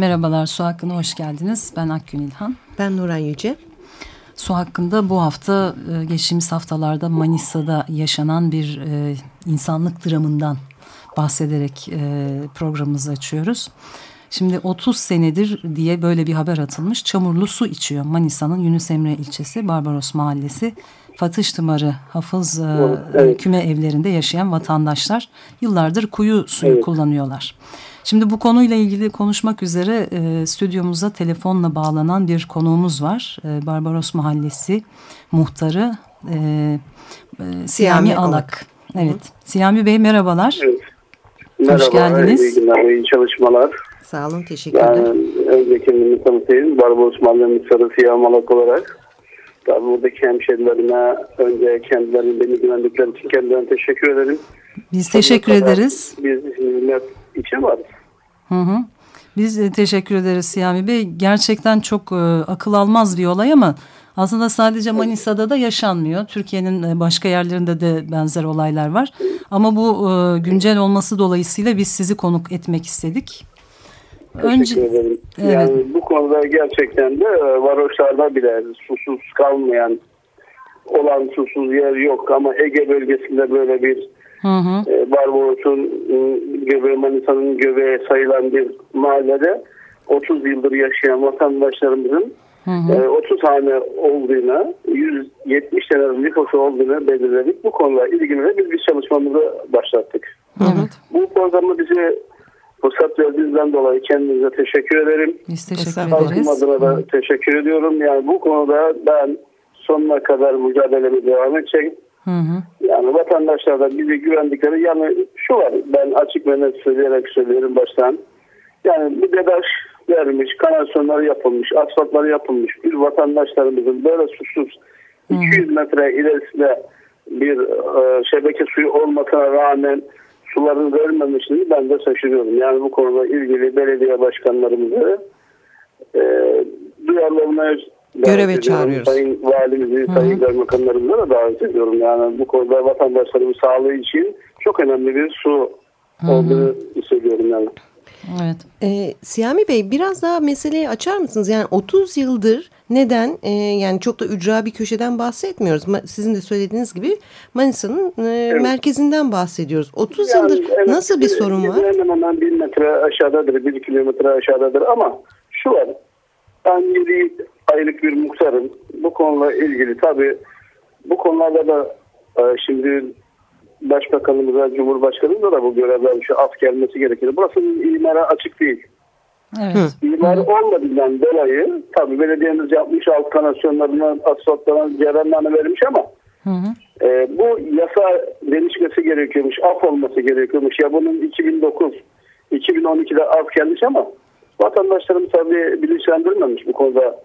Merhabalar, Su Hakkı'na hoş geldiniz. Ben Akgün İlhan. Ben Nuran Yüce. Su hakkında bu hafta e, geçtiğimiz haftalarda Manisa'da yaşanan bir e, insanlık dramından bahsederek e, programımızı açıyoruz. Şimdi 30 senedir diye böyle bir haber atılmış. Çamurlu su içiyor. Manisa'nın Yunus Emre ilçesi Barbaros Mahallesi. Fatış Tımarı Hafız evet. küme evlerinde yaşayan vatandaşlar yıllardır kuyu suyu evet. kullanıyorlar. Şimdi bu konuyla ilgili konuşmak üzere e, stüdyomuza telefonla bağlanan bir konuğumuz var. E, Barbaros Mahallesi muhtarı e, e, Siyami, Alak. Alak. Evet. Hı. Siyami Bey merhabalar. Evet. Merhaba, Hoş geldiniz. İyi günler, iyi çalışmalar. Sağ olun, teşekkür ederim. Ben önce kendimi tanıtayım. Barbaros Mahallesi muhtarı Siyami Alak olarak. Tabii buradaki hemşerilerime önce kendilerine beni güvendikleri için kendilerine teşekkür ederim. Biz teşekkür ederiz. Biz hizmet için varız. Hı hı. Biz de teşekkür ederiz Siyami Bey. Gerçekten çok e, akıl almaz bir olay ama aslında sadece Manisa'da da yaşanmıyor. Türkiye'nin e, başka yerlerinde de benzer olaylar var. Ama bu e, güncel olması dolayısıyla biz sizi konuk etmek istedik. Önce, ederim. Evet. Yani bu konuda gerçekten de e, varoşlarda bile susuz kalmayan olan susuz yer yok ama Ege bölgesinde böyle bir Hı hı. E, Barbaros'un göbeği Manisa'nın göbeği sayılan bir mahallede 30 yıldır yaşayan vatandaşlarımızın hı hı. E, 30 hane olduğuna 170 tane nüfusu olduğunu belirledik. Bu konuda ilgili biz bir çalışmamızı başlattık. Evet. Bu programı bize fırsat verdiğinizden dolayı kendinize teşekkür ederim. Biz teşekkür ederiz. adına da teşekkür ediyorum. Yani bu konuda ben sonuna kadar mücadelemi devam edeceğim. Hı hı. Yani vatandaşlar da bize güvendikleri yani şu var ben açık ve net söyleyerek söylüyorum baştan. Yani bir dedaş vermiş, kanalizasyonları yapılmış, asfaltları yapılmış bir vatandaşlarımızın böyle susuz hı hı. 200 metre ilerisinde bir e, şebeke suyu olmasına rağmen suların vermemişini ben de şaşırıyorum. Yani bu konuda ilgili belediye başkanlarımızı e, duyarlılığına göreve çağırıyoruz. Sayın valimizi, Hı-hı. sayın kaymakamlarımıza da davet ediyorum. Yani bu konuda vatandaşlarımın sağlığı için çok önemli bir su Hı-hı. olduğunu hissediyorum yani. Evet. Ee, Siyami Bey biraz daha meseleyi açar mısınız? Yani 30 yıldır neden e, yani çok da ücra bir köşeden bahsetmiyoruz. Sizin de söylediğiniz gibi Manisa'nın e, evet. merkezinden bahsediyoruz. 30 yani, yıldır evet, nasıl bir sorun var? Hemen hemen bir metre aşağıdadır, bir kilometre aşağıdadır ama şu var. Ben 7 aylık bir muhtarım. Bu konuyla ilgili tabii bu konularda da e, şimdi Başbakanımıza, Cumhurbaşkanımıza da bu görevler şu af gelmesi gerekir. Burası imara açık değil. Evet. İmar olmadığından dolayı tabii belediyemiz yapmış alt kanasyonlarına, asfaltlarına cerenlerini vermiş ama hı hı. E, bu yasa değişmesi gerekiyormuş, af olması gerekiyormuş. Ya bunun 2009, 2012'de af gelmiş ama vatandaşlarımız tabii bilinçlendirmemiş bu konuda.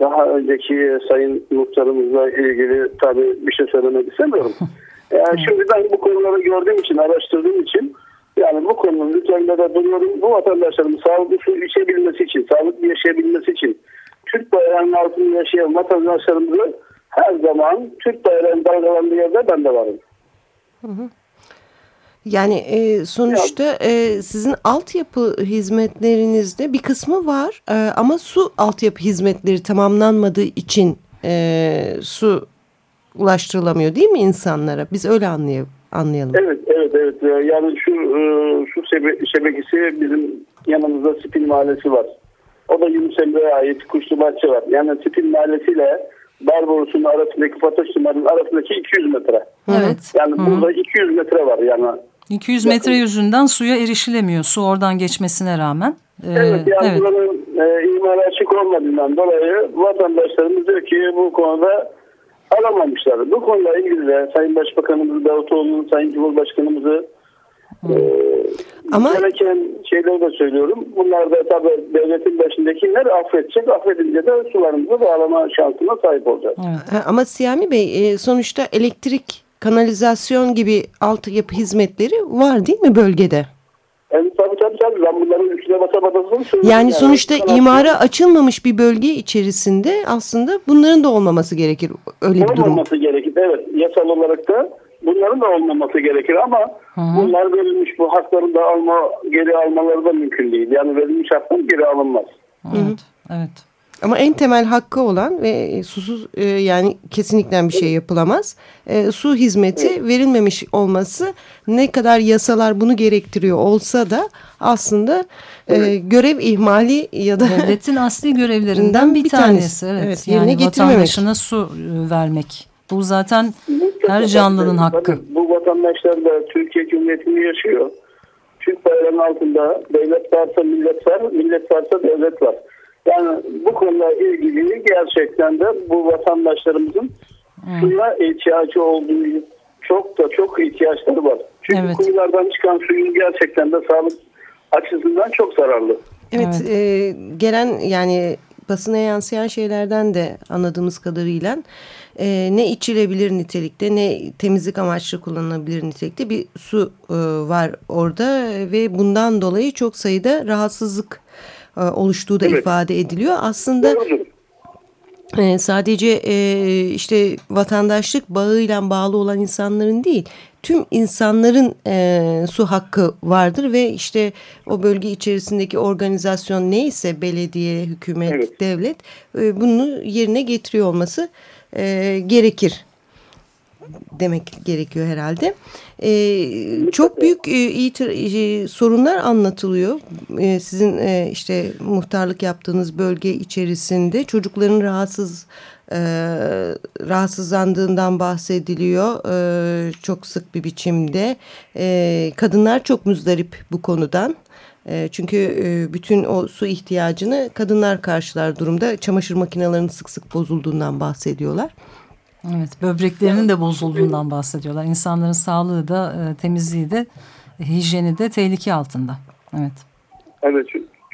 Daha önceki sayın muhtarımızla ilgili tabii bir şey söylemek istemiyorum. Yani şimdi ben bu konuları gördüğüm için, araştırdığım için yani bu konunun üzerinde de duruyorum. Bu vatandaşlarımız sağlıklı su içebilmesi için, sağlıklı yaşayabilmesi için Türk bayrağının altında yaşayan vatandaşlarımızı her zaman Türk bayrağının dalgalandığı yerde ben de varım. Hı hı. Yani e, sonuçta e, sizin altyapı hizmetlerinizde bir kısmı var e, ama su altyapı hizmetleri tamamlanmadığı için e, su ulaştırılamıyor değil mi insanlara? Biz öyle anlayalım. anlayalım. Evet, evet, evet. Yani şu e, su şebekesi bizim yanımızda Spil Mahallesi var. O da Yunus Emre'ye ait Kuşlu Bahçe var. Yani Spil Mahallesi ile Barbaros'un arasındaki Fatoş arasındaki 200 metre. Evet. Yani -hı. burada 200 metre var yani. 200 metre yüzünden suya erişilemiyor. Su oradan geçmesine rağmen. Ee, evet yani evet. buranın e, imara açık olmadığından dolayı vatandaşlarımız diyor ki bu konuda alamamışlar. Bu konuda ilgili de Sayın Başbakanımız Davutoğlu'nun, Sayın Cumhurbaşkanımızı e, Ama- gereken şeyleri de söylüyorum. Bunlar da tabii devletin başındakiler affedecek. Affedince de sularımızı bağlama şansına sahip olacağız. Evet. Ha, Ama Siyami Bey e, sonuçta elektrik, kanalizasyon gibi altyapı hizmetleri var değil mi bölgede? Yani tabii tabii tabii ben bunların üstüne basa basa söylüyorum. Yani sonuçta Kanal- imara açılmamış bir bölge içerisinde aslında bunların da olmaması gerekir öyle bir durum. olmaması gerekir. Evet yasal olarak da bunların da olmaması gerekir ama bunlar verilmiş bu hakları da alma geri almaları da mümkün değil. Yani verilmiş haklar geri alınmaz. Evet. Evet. Ama en temel hakkı olan ve susuz e, yani kesinlikle bir şey yapılamaz. E, su hizmeti verilmemiş olması ne kadar yasalar bunu gerektiriyor olsa da aslında e, görev ihmali ya da Devletin asli görevlerinden bir, Bir tanesi. tanesi. Evet. Evet, yerine yani getirmemek. vatandaşına su e, vermek. Bu zaten her canlının hakkı. Bu vatandaşlar da Türkiye Cumhuriyeti'ni yaşıyor. Türk bayrağının altında devlet varsa millet var, millet varsa devlet var. Yani bu konuyla ilgili gerçekten de bu vatandaşlarımızın suya ihtiyacı olduğu çok da çok ihtiyaçları var. Çünkü Evet. kuyulardan çıkan suyun gerçekten de sağlık açısından çok zararlı. Evet, e, gelen yani basına yansıyan şeylerden de anladığımız kadarıyla e, ne içilebilir nitelikte ne temizlik amaçlı kullanılabilir nitelikte bir su e, var orada ve bundan dolayı çok sayıda rahatsızlık e, oluştuğu da Evet. ifade ediliyor. Aslında e, sadece e, işte vatandaşlık bağıyla bağlı olan insanların değil tüm insanların e, su hakkı vardır ve işte o bölge içerisindeki organizasyon neyse belediye, hükümet, Evet. devlet e, bunu yerine getiriyor olması e, gerekir demek gerekiyor herhalde. Ee, çok büyük e, itir- e, sorunlar anlatılıyor. E, sizin e, işte muhtarlık yaptığınız bölge içerisinde çocukların rahatsız e, rahatsızlandığından bahsediliyor e, çok sık bir biçimde. E, kadınlar çok muzdarip bu konudan. E, çünkü e, bütün o su ihtiyacını kadınlar karşılar durumda. Çamaşır makinelerinin sık sık bozulduğundan bahsediyorlar. Evet, böbreklerinin de bozulduğundan bahsediyorlar. İnsanların sağlığı da, e, temizliği de, hijyeni de tehlike altında. Evet. Evet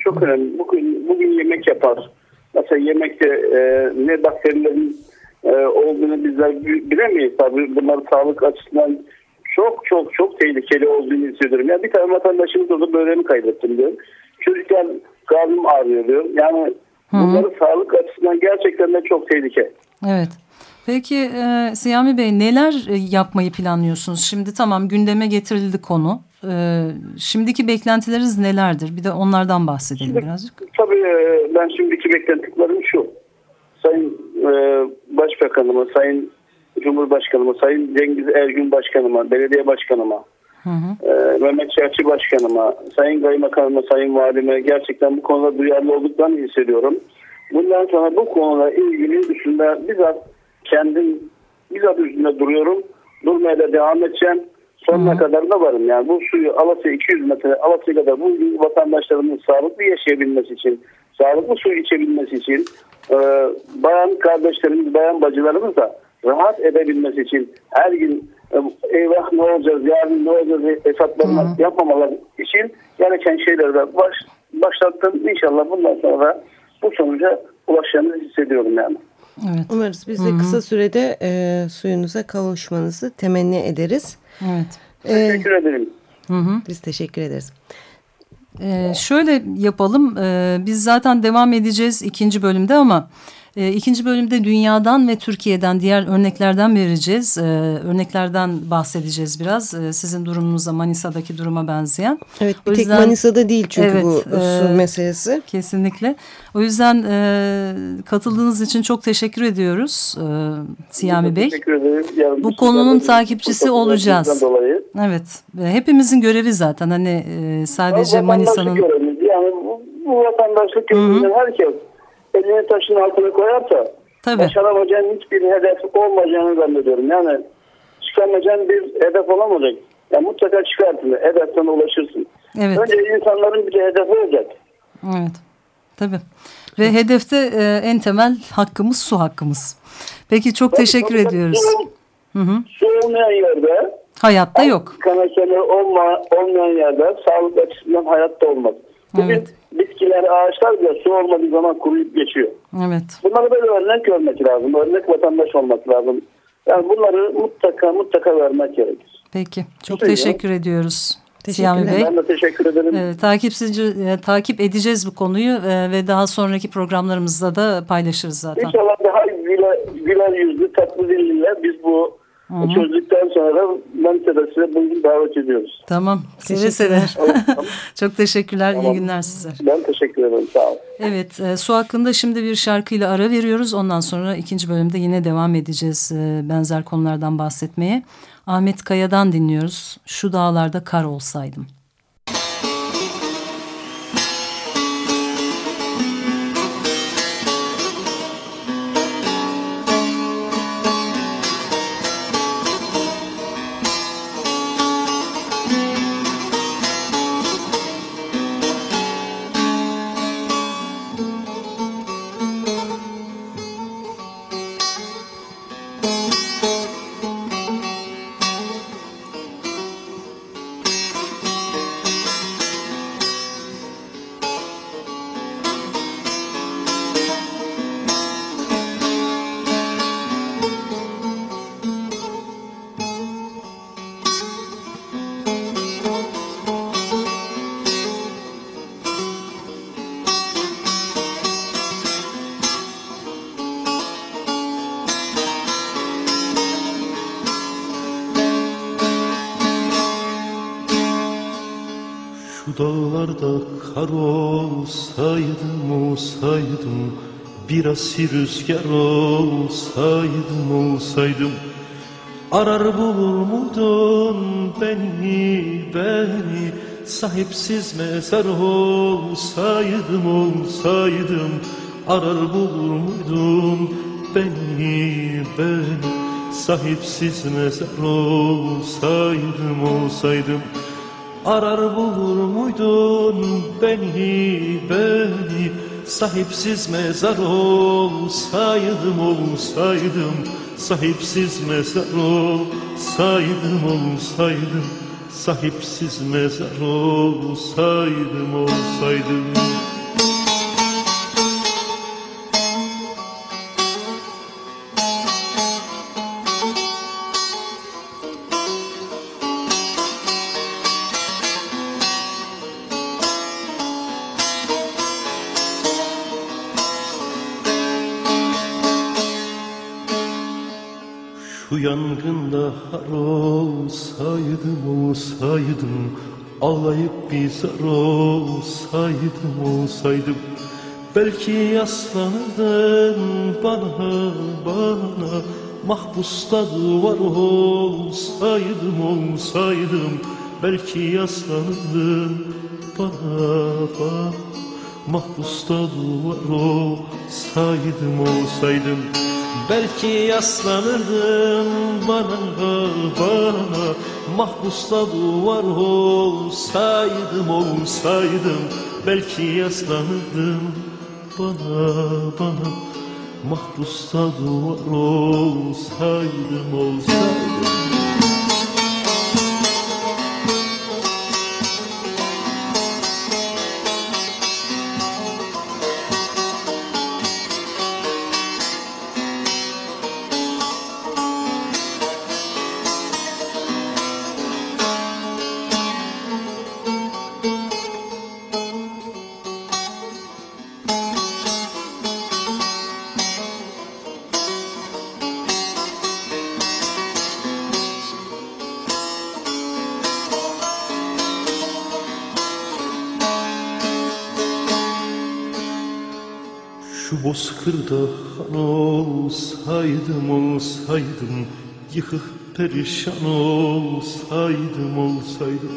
çok- önemli. Bugün, bugün yemek yapar. Mesela yemekte e, ne bakterilerin e, olduğunu bizler bi- bilemeyiz. Tabii bunlar sağlık açısından çok çok çok tehlikeli olduğunu hissediyorum. Yani bir tane vatandaşımız orada böreğimi kaybettim diyor. Çocuklar karnım ağrıyor diyor. Yani bunların sağlık açısından gerçekten de çok tehlike. Evet. Peki e, Siyami Bey neler e, yapmayı planlıyorsunuz? Şimdi tamam gündeme getirildi konu. E, şimdiki beklentileriniz nelerdir? Bir de onlardan bahsedelim birazcık. Tabii e, ben şimdiki beklentiklerim şu. Sayın e, Başbakanıma, Sayın Cumhurbaşkanıma, Sayın Cengiz Ergün Başkanıma, Belediye Başkanıma, Hı hı. e, Mehmet Çerçi Başkanıma, Sayın Kaymakamıma, Sayın Valime gerçekten bu konuda duyarlı olduklarını hissediyorum. Bundan sonra bu konuyla ilgili üstünde bizzat kendim bizzat üstünde duruyorum. Durmaya da devam edeceğim. Sonuna kadar da varım. Yani bu suyu Alasya 200 metre Alasya kadar bu vatandaşlarımızın sağlıklı yaşayabilmesi için, sağlıklı su içebilmesi için, e, bayan kardeşlerimiz, bayan bacılarımız da rahat edebilmesi için her gün e, eyvah ne olacağız, yarın ne olacağız hesaplarını yapmamalar için gereken şeyleri de baş, başlattım. İnşallah bundan sonra bu sonuca ulaşacağımızı hissediyorum yani. Evet. Umarız biz de kısa sürede e, suyunuza kavuşmanızı temenni ederiz. Evet. E, Teşekkür ederim. Hı hı. biz teşekkür ederiz. Ee, şöyle yapalım. Ee, biz zaten devam edeceğiz ikinci bölümde ama e, ikinci bölümde dünyadan ve Türkiye'den diğer örneklerden vereceğiz. Ee, örneklerden bahsedeceğiz biraz. Ee, sizin durumunuza Manisa'daki duruma benzeyen. Evet bir O tek yüzden- Manisa'da değil çünkü Evet, bu su e, meselesi. Kesinlikle. O yüzden e, katıldığınız için çok teşekkür ediyoruz e, Siyami Bey. Teşekkür ederim. Yarın Bu konunun takipçisi olacağız. Dolayı. Evet. e, Hepimizin görevi zaten hani e, sadece Manisa'nın... Yani bu, bu vatandaşlık görevinden herkes elini taşın altına koyarsa Tabii. başaramayacağın hiçbir hedef olmayacağını zannediyorum. Yani çıkamayacağın bir hedef olamayacak. Yani mutlaka çıkarsın. Hedeften ulaşırsın. Evet. Önce insanların bir de hedefi olacak. Evet. Tabii. Ve hedefte e, en temel hakkımız su hakkımız. Peki çok teşekkür Tabii, ediyoruz. Su, Hı hı. su olmayan yerde Hayatta yok. kanasını olma, olmayan yerde sağlık açısından hayatta olmaz. Bugün Evet. bitkiler, ağaçlar bile su olmadığı zaman kuruyup geçiyor. Evet. Bunları böyle örnek görmek lazım. Örnek vatandaş olmak lazım. Yani bunları mutlaka mutlaka vermek gerekir. Peki. Çok Teşekkür teşekkür ediyoruz. Teşekkürler. Siyami Bey. Ben de teşekkür ederim. E, takipsiz, e, takip edeceğiz bu konuyu e, ve daha sonraki programlarımızda da paylaşırız zaten. İnşallah daha güler, güler yüzlü, tatlı dilliyle biz bu çözdükten sonra Manisa'da size bugün davet ediyoruz. Tamam. Seve seve. Teşekkürler. Çok teşekkürler. Tamam. İyi günler size. Ben teşekkür ederim. Sağ olun. Evet, e, su hakkında şimdi bir şarkıyla ara veriyoruz. Ondan sonra ikinci bölümde yine devam edeceğiz e, benzer konulardan bahsetmeye. Ahmet Kaya'dan dinliyoruz. Şu dağlarda kar olsaydım. Dağlarda kar olsaydım olsaydım Biraz rüzgar olsaydım olsaydım Arar bulur muydun beni beni Sahipsiz mezar olsaydım olsaydım Arar bulur muydun beni beni Sahipsiz mezar olsaydım olsaydım Arar bulur muydun beni beni? Sahipsiz mezar olsaydım olsaydım. Sahipsiz mezar olsaydım olsaydım. Sahipsiz mezar olsaydım olsaydım Şu yangında har olsaydım olsaydım Ağlayıp bir zar olsaydım olsaydım. Belki yaslanırdın bana bana Mahpusta duvar olsaydım olsaydım. Belki yaslanırdın bana bana Mahpusta duvar olsaydım olsaydım Belki yaslanırdın bana bana. Mahpusta duvar olsaydım olsaydım. Belki yaslanırdın bana bana. Mahpusta duvar olsaydım olsaydım bozkırda han olsaydım olsaydım Yıkık perişan olsaydım olsaydım.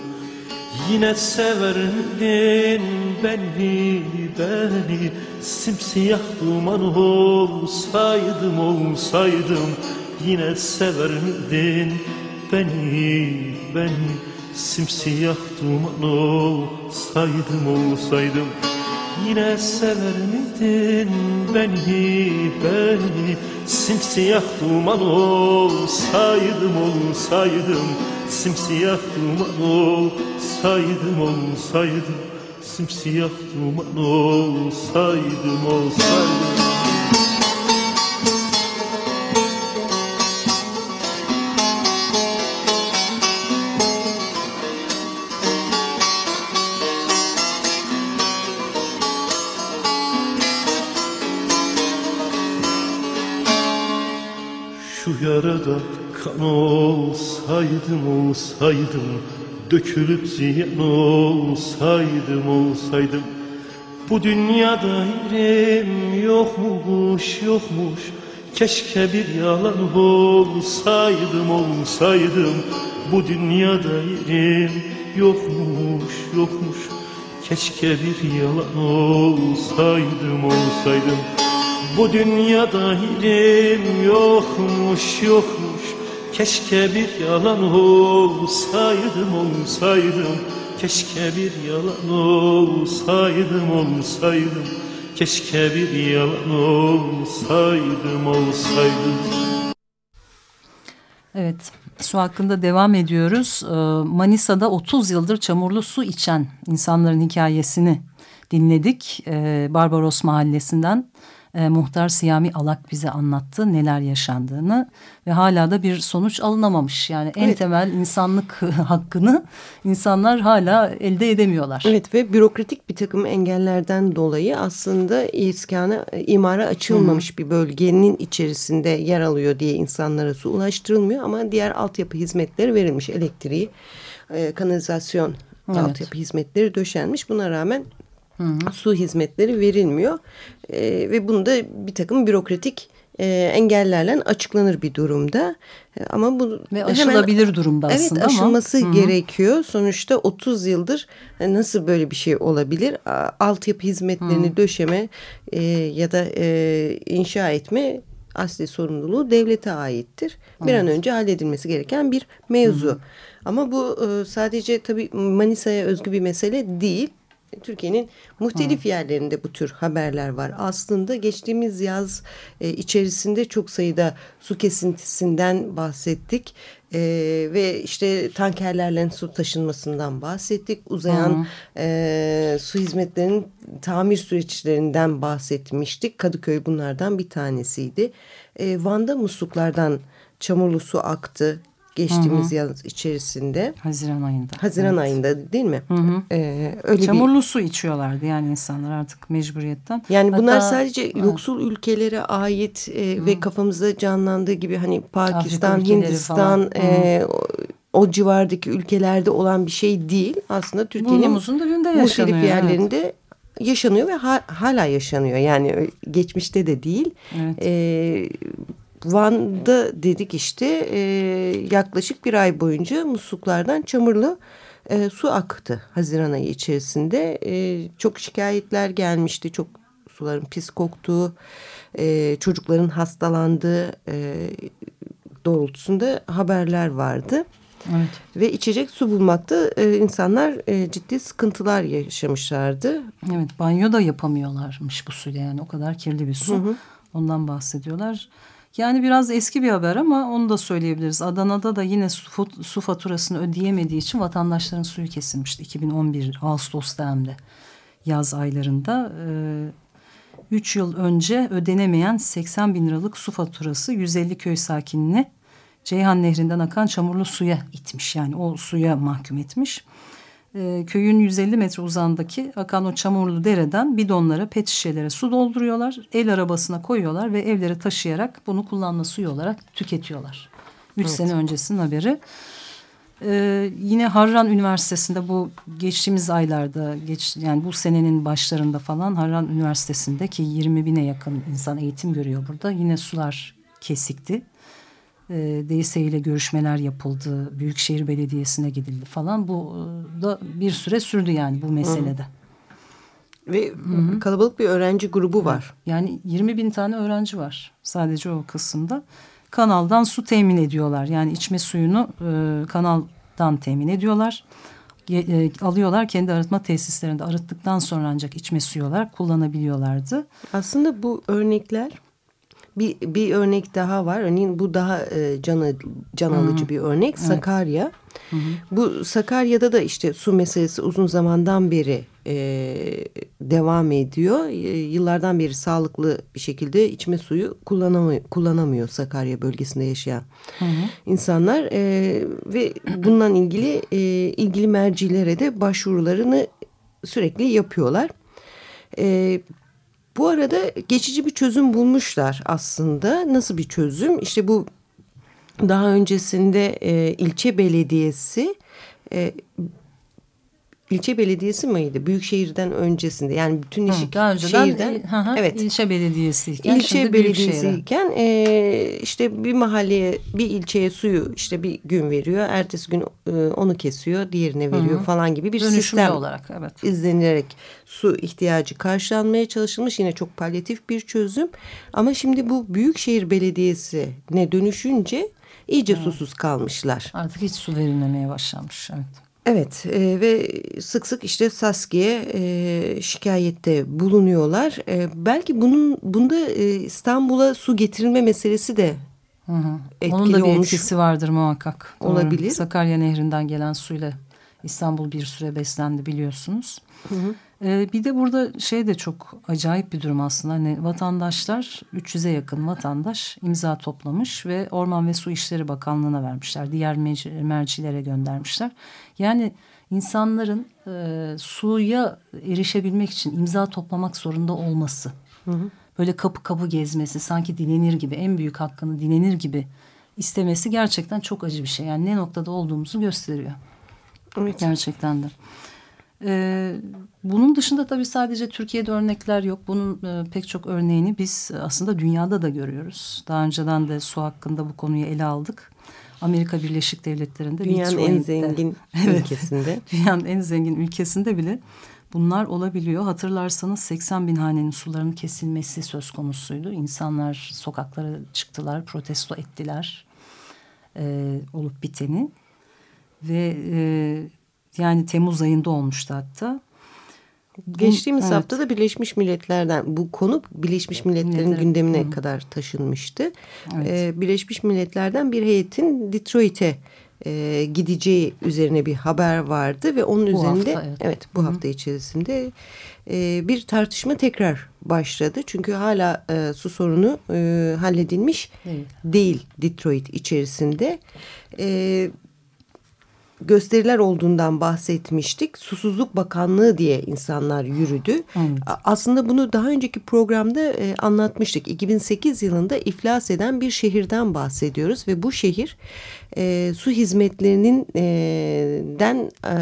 Yine severdin beni beni Simsiyah duman olsaydım olsaydım. Yine severdin beni beni Simsiyah duman olsaydım olsaydım Yine sever miydin beni beni? Simsiyah duman olsaydım olsaydım. Simsiyah duman olsaydım olsaydım. Simsiyah duman olsaydım olsaydım olsaydım olsaydım Dökülüp ziyan olsaydım olsaydım. Bu dünyada yerim yokmuş yokmuş. Keşke bir yalan olsaydım olsaydım. Bu dünyada yerim yokmuş yokmuş. Keşke bir yalan olsaydım olsaydım. Bu dünyada hilim yokmuş yokmuş Keşke bir yalan olsaydım olsaydım Keşke bir yalan olsaydım olsaydım Keşke bir yalan olsaydım olsaydım Evet, su hakkında devam ediyoruz. Ee, Manisa'da 30 yıldır çamurlu su içen insanların hikayesini dinledik. Ee, Barbaros Mahallesi'nden e, muhtar Siyami Alak bize anlattı neler yaşandığını ve hala da bir sonuç alınamamış. Yani en Evet. temel insanlık hakkını insanlar hala elde edemiyorlar. Evet ve bürokratik bir takım engellerden dolayı aslında iskana, imara açılmamış bir bölgenin içerisinde yer alıyor diye insanlara su ulaştırılmıyor. Ama diğer altyapı hizmetleri verilmiş. Elektriği, e, kanalizasyon Evet. altyapı hizmetleri döşenmiş. Buna rağmen su hizmetleri verilmiyor. E, ve bunda bir takım bürokratik e, engellerle açıklanır bir durumda. E, ama bu Ve hemen- aşılabilir durumda aslında Evet ama. aşılması Hı hı. gerekiyor. Sonuçta 30 yıldır e, nasıl böyle bir şey olabilir? Altyapı hizmetlerini döşeme e, ya da e, inşa etme asli sorumluluğu devlete aittir. Bir an önce halledilmesi gereken bir mevzu. Ama bu e, sadece tabii Manisa'ya özgü bir mesele değil. Türkiye'nin muhtelif yerlerinde bu tür haberler var. Aslında geçtiğimiz yaz e, içerisinde çok sayıda su kesintisinden bahsettik. E, ve işte tankerlerle su taşınmasından bahsettik. Uzayan e, su hizmetlerinin tamir süreçlerinden bahsetmiştik. Kadıköy bunlardan bir tanesiydi. E, Van'da musluklardan çamurlu su aktı geçtiğimiz yaz içerisinde. Haziran ayında. Haziran Evet. ayında değil mi? Hı hı. Ee, öyle bir Çamurlu su içiyorlardı yani insanlar artık mecburiyetten. yani bunlar Hatta- sadece Evet. yoksul ülkelere ait e, ve kafamızda canlandığı gibi hani Pakistan, Hindistan e, o, o civardaki ülkelerde olan bir şey değil. Aslında Türkiye'nin muhtelif yaşanıyor. evet. yerlerinde yaşanıyor ve ha- hala yaşanıyor. Yani geçmişte de değil. Evet. Ee, Van'da dedik işte e, yaklaşık bir ay boyunca musluklardan çamurlu e, su aktı Haziran ayı içerisinde. E, çok şikayetler gelmişti. Çok suların pis koktuğu, e, çocukların hastalandığı e, doğrultusunda haberler vardı. Evet. Ve içecek su bulmakta e, insanlar e, ciddi sıkıntılar yaşamışlardı. Evet banyo da yapamıyorlarmış bu suyla yani o kadar kirli bir su. Ondan bahsediyorlar. Yani biraz eski bir haber ama onu da söyleyebiliriz. Adana'da da yine su, su faturasını ödeyemediği için vatandaşların suyu kesilmişti. 2011 Ağustos'ta hem de yaz aylarında. 3 yıl önce ödenemeyen 80 bin liralık su faturası 150 köy sakinini Ceyhan Nehri'nden akan çamurlu suya itmiş. Yani o suya mahkum etmiş. Ee, köyün 150 metre uzağındaki akan o çamurlu dereden bidonlara, pet şişelere su dolduruyorlar. El arabasına koyuyorlar ve evlere taşıyarak bunu kullanma suyu olarak tüketiyorlar. Üç sene öncesinin haberi. Ee, yine Harran Üniversitesi'nde bu geçtiğimiz aylarda geç, yani bu senenin başlarında falan Harran Üniversitesi'nde ki 20 bine yakın insan eğitim görüyor burada. Yine sular kesikti. E, DSE ile görüşmeler yapıldı. Büyükşehir Belediyesi'ne gidildi falan. Bu e, da bir süre sürdü yani bu meselede. Ve kalabalık bir öğrenci grubu var. Yani 20 bin tane öğrenci var sadece o kısımda. Kanaldan su temin ediyorlar. Yani içme suyunu e, kanaldan temin ediyorlar. e, alıyorlar kendi arıtma tesislerinde arıttıktan sonra ancak içme suyu olarak kullanabiliyorlardı. Aslında bu örnekler bir, bir örnek daha var. Örneğin bu daha e, can, can alıcı -hı. bir örnek. Evet. Sakarya. Hı hı. Bu Sakarya'da da işte su meselesi uzun zamandan beri e, devam ediyor. E, yıllardan beri sağlıklı bir şekilde içme suyu kullanamıyor, kullanamıyor Sakarya bölgesinde yaşayan hı hı. insanlar. E, ve bundan ilgili e, ilgili mercilere de başvurularını sürekli yapıyorlar. E, bu arada geçici bir çözüm bulmuşlar aslında. Nasıl bir çözüm? İşte bu daha öncesinde e, ilçe belediyesi e, ilçe belediyesi miydi? Büyükşehir'den öncesinde yani bütün işi daha önceden şehirden, hı hı, evet. ilçe belediyesiyken ilçe belediyesiyken e, işte bir mahalleye bir ilçeye suyu işte bir gün veriyor. Ertesi gün e, onu kesiyor, diğerine veriyor hı hı. falan gibi bir Dönüşümlü sistem olarak evet. izlenerek su ihtiyacı karşılanmaya çalışılmış. Yine çok palyatif bir çözüm. Ama şimdi bu Büyükşehir Belediyesi ne dönüşünce iyice evet. susuz kalmışlar. Artık hiç su verilmemeye başlamış. Evet. Evet e, ve sık sık işte Saski'ye e, şikayette bulunuyorlar. E, belki bunun bunda e, İstanbul'a su getirilme meselesi de hı hı. Onun da bir olmuş. etkisi vardır muhakkak. Olabilir. Doğru. Sakarya Nehri'nden gelen suyla İstanbul bir süre beslendi biliyorsunuz. Hı hı. Ee, bir de burada şey de çok acayip bir durum aslında. Hani vatandaşlar 300'e yakın vatandaş imza toplamış ve Orman ve Su İşleri Bakanlığı'na vermişler. Diğer mercilere göndermişler. Yani insanların e, suya erişebilmek için imza toplamak zorunda olması. Hı hı. Böyle kapı kapı gezmesi sanki dinlenir gibi en büyük hakkını dinlenir gibi istemesi gerçekten çok acı bir şey. Yani ne noktada olduğumuzu gösteriyor. Evet. Gerçekten de. Ee, bunun dışında tabii sadece Türkiye'de örnekler yok. Bunun e, pek çok örneğini biz aslında dünyada da görüyoruz. Daha önceden de su hakkında bu konuyu ele aldık. Amerika Birleşik Devletleri'nde dünyanın en zengin evet, ülkesinde dünyanın en zengin ülkesinde bile bunlar olabiliyor. Hatırlarsanız 80 bin hanenin sularının kesilmesi söz konusuydu. İnsanlar sokaklara çıktılar, protesto ettiler e, olup biteni ve e, yani Temmuz ayında olmuştu hatta. Geçtiğimiz evet. hafta da Birleşmiş Milletler'den bu konu Birleşmiş Milletler'in Milletler. gündemine Hı. kadar taşınmıştı. Evet. Ee, Birleşmiş Milletler'den bir heyetin Detroit'e e, gideceği üzerine bir haber vardı ve onun bu üzerinde hafta, evet. evet bu Hı. hafta içerisinde e, bir tartışma tekrar başladı. Çünkü hala e, su sorunu e, halledilmiş evet. değil Detroit içerisinde. E, gösteriler olduğundan bahsetmiştik. Susuzluk Bakanlığı diye insanlar yürüdü. Evet. Aslında bunu daha önceki programda e, anlatmıştık. 2008 yılında iflas eden bir şehirden bahsediyoruz ve bu şehir e, su hizmetlerinin e, den e,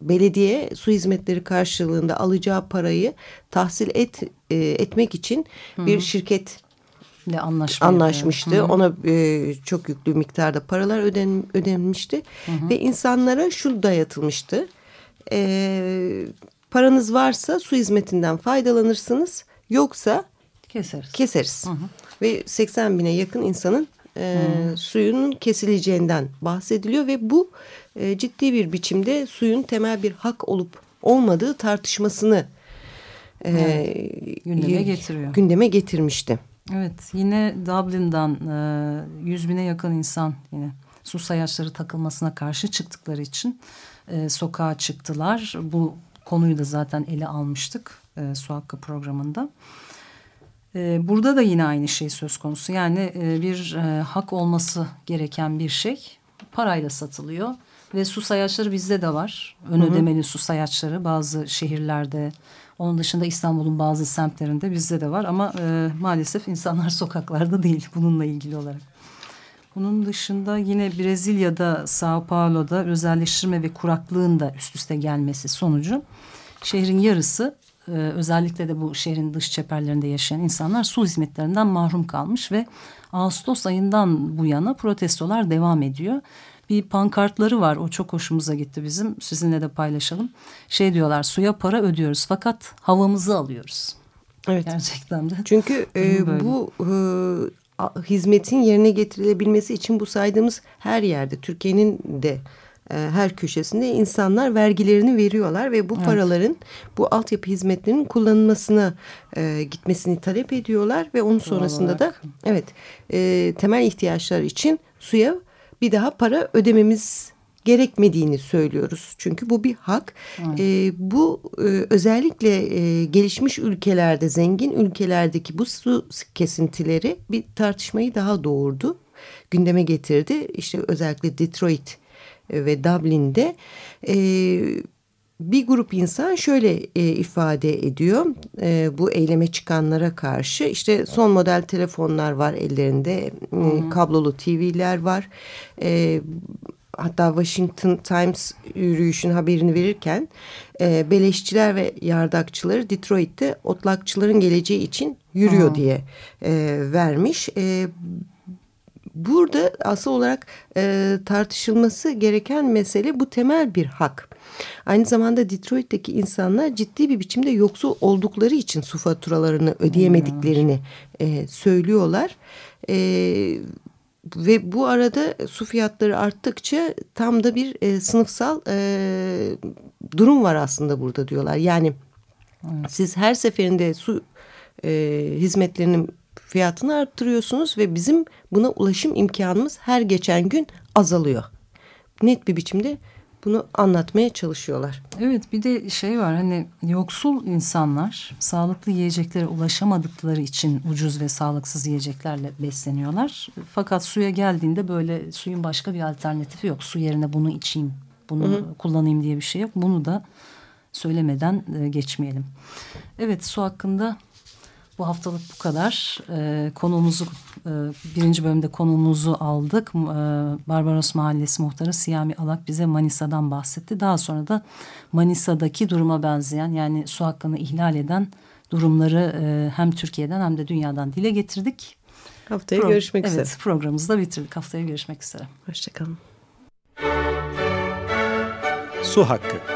belediye su hizmetleri karşılığında alacağı parayı tahsil et e, etmek için Hı. bir şirket ile anlaşma anlaşmıştı. Hı -hı. Ona e, çok yüklü miktarda paralar öden, ödenmişti. Hı -hı. Ve insanlara şu dayatılmıştı. E, paranız varsa su hizmetinden faydalanırsınız. Yoksa keseriz. keseriz. Hı -hı. Ve 80 bine yakın insanın e, suyunun kesileceğinden bahsediliyor. Ve bu e, ciddi bir biçimde suyun temel bir hak olup olmadığı tartışmasını e, evet, gündeme getiriyor. Gündeme getirmişti. Evet yine Dublin'dan e, 100 bine yakın insan yine su sayaçları takılmasına karşı çıktıkları için e, sokağa çıktılar. Bu konuyu da zaten ele almıştık e, su hakkı programında. E, burada da yine aynı şey söz konusu. Yani e, bir e, hak olması gereken bir şey parayla satılıyor. Ve su sayaçları bizde de var. Ön ödemeli su sayaçları bazı şehirlerde onun dışında İstanbul'un bazı semtlerinde bizde de var ama e, maalesef insanlar sokaklarda değil bununla ilgili olarak. Bunun dışında yine Brezilya'da Sao Paulo'da özelleştirme ve kuraklığın da üst üste gelmesi sonucu şehrin yarısı e, özellikle de bu şehrin dış çeperlerinde yaşayan insanlar su hizmetlerinden mahrum kalmış ve Ağustos ayından bu yana protestolar devam ediyor bir pankartları var. O çok hoşumuza gitti bizim. Sizinle de paylaşalım. Şey diyorlar suya para ödüyoruz fakat havamızı alıyoruz. Evet. Gerçekten de. Çünkü e, bu e, hizmetin yerine getirilebilmesi için bu saydığımız her yerde Türkiye'nin de e, her köşesinde insanlar vergilerini veriyorlar ve bu evet. paraların bu altyapı hizmetlerinin kullanılmasına e, gitmesini talep ediyorlar ve onun sonrasında da evet e, temel ihtiyaçlar için suya bir daha para ödememiz gerekmediğini söylüyoruz. Çünkü bu bir hak. Evet. E, bu e, özellikle e, gelişmiş ülkelerde, zengin ülkelerdeki bu su kesintileri bir tartışmayı daha doğurdu. Gündeme getirdi. İşte özellikle Detroit e, ve Dublin'de e, bir grup insan şöyle e, ifade ediyor e, bu eyleme çıkanlara karşı işte son model telefonlar var ellerinde e, kablolu TV'ler var e, hatta Washington Times yürüyüşün haberini verirken e, beleşçiler ve yardakçıları Detroit'te otlakçıların geleceği için yürüyor hmm. diye e, vermiş. E, burada asıl olarak e, tartışılması gereken mesele bu temel bir hak. Aynı zamanda Detroit'teki insanlar ciddi bir biçimde yoksul oldukları için su faturalarını ödeyemediklerini e, söylüyorlar. E, ve bu arada su fiyatları arttıkça tam da bir e, sınıfsal e, durum var aslında burada diyorlar. Yani evet. siz her seferinde su e, hizmetlerinin fiyatını arttırıyorsunuz ve bizim buna ulaşım imkanımız her geçen gün azalıyor. Net bir biçimde bunu anlatmaya çalışıyorlar. Evet bir de şey var hani yoksul insanlar sağlıklı yiyeceklere ulaşamadıkları için ucuz ve sağlıksız yiyeceklerle besleniyorlar. Fakat suya geldiğinde böyle suyun başka bir alternatifi yok. Su yerine bunu içeyim, bunu hı hı. kullanayım diye bir şey yok. Bunu da söylemeden e, geçmeyelim. Evet su hakkında bu haftalık bu kadar. E, konuğumuzu e, birinci bölümde konuğumuzu aldık. E, Barbaros Mahallesi muhtarı Siyami Alak bize Manisa'dan bahsetti. Daha sonra da Manisa'daki duruma benzeyen yani su hakkını ihlal eden durumları e, hem Türkiye'den hem de dünyadan dile getirdik. Haftaya Pro görüşmek evet, üzere. Evet programımızı da bitirdik. Haftaya görüşmek üzere. Hoşçakalın. Su hakkı.